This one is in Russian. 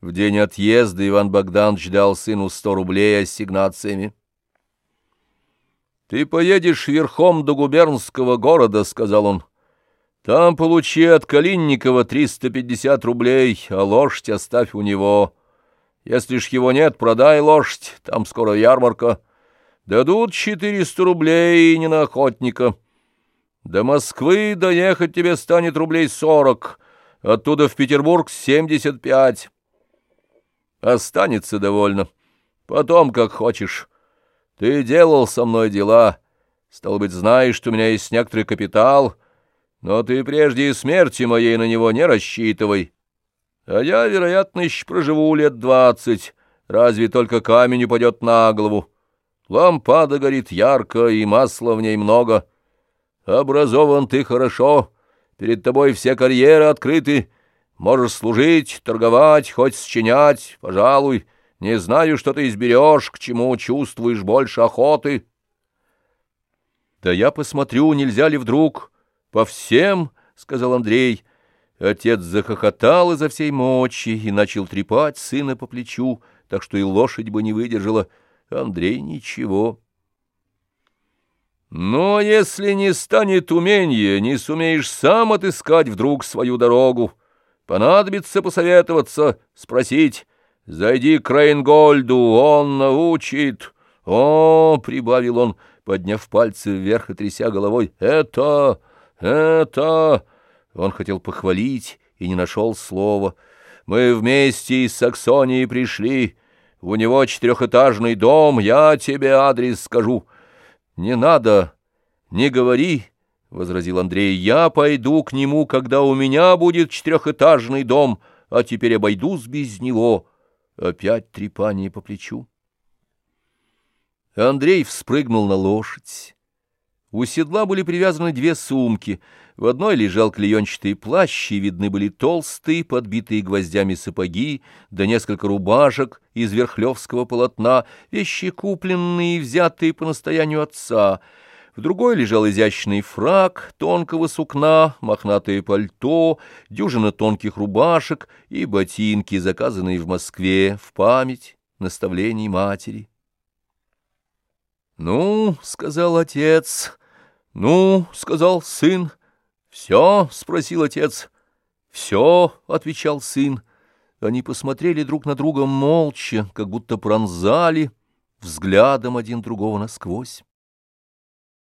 В день отъезда Иван Богданович дал сыну сто рублей ассигнациями. «Ты поедешь верхом до губернского города», — сказал он. «Там получи от Калинникова 350 рублей, а лошадь оставь у него. Если ж его нет, продай лошадь, там скоро ярмарка. Дадут 400 рублей и не на охотника. До Москвы доехать тебе станет рублей 40, оттуда в Петербург 75». Останется довольно. Потом, как хочешь. Ты делал со мной дела. Стало быть, знаешь, что у меня есть некоторый капитал, но ты прежде смерти моей на него не рассчитывай. А я, вероятно, еще проживу лет двадцать, разве только камень упадет на голову. Лампада горит ярко, и масла в ней много. Образован ты хорошо, перед тобой все карьеры открыты, Можешь служить, торговать, хоть счинять, пожалуй. Не знаю, что ты изберешь, к чему чувствуешь больше охоты. Да я посмотрю, нельзя ли вдруг. По всем, — сказал Андрей. Отец захохотал изо всей мочи и начал трепать сына по плечу, так что и лошадь бы не выдержала. Андрей ничего. Но если не станет умения, не сумеешь сам отыскать вдруг свою дорогу, — Понадобится посоветоваться, спросить. Зайди к Рейнгольду, он научит. О, — прибавил он, подняв пальцы вверх и тряся головой, — это, это... Он хотел похвалить и не нашел слова. Мы вместе из Саксонии пришли. У него четырехэтажный дом, я тебе адрес скажу. Не надо, не говори, — возразил Андрей, — я пойду к нему, когда у меня будет четырехэтажный дом, а теперь обойдусь без него. Опять трепание по плечу. Андрей вспрыгнул на лошадь. У седла были привязаны две сумки. В одной лежал клеенчатый плащ, и видны были толстые, подбитые гвоздями сапоги, да несколько рубашек из верхлевского полотна, вещи купленные и взятые по настоянию отца — в другой лежал изящный фраг тонкого сукна, мохнатое пальто, дюжина тонких рубашек и ботинки, заказанные в Москве в память наставлений матери. «Ну, — сказал отец, — ну, — сказал сын, — все, — спросил отец, — все, — отвечал сын. Они посмотрели друг на друга молча, как будто пронзали взглядом один другого насквозь.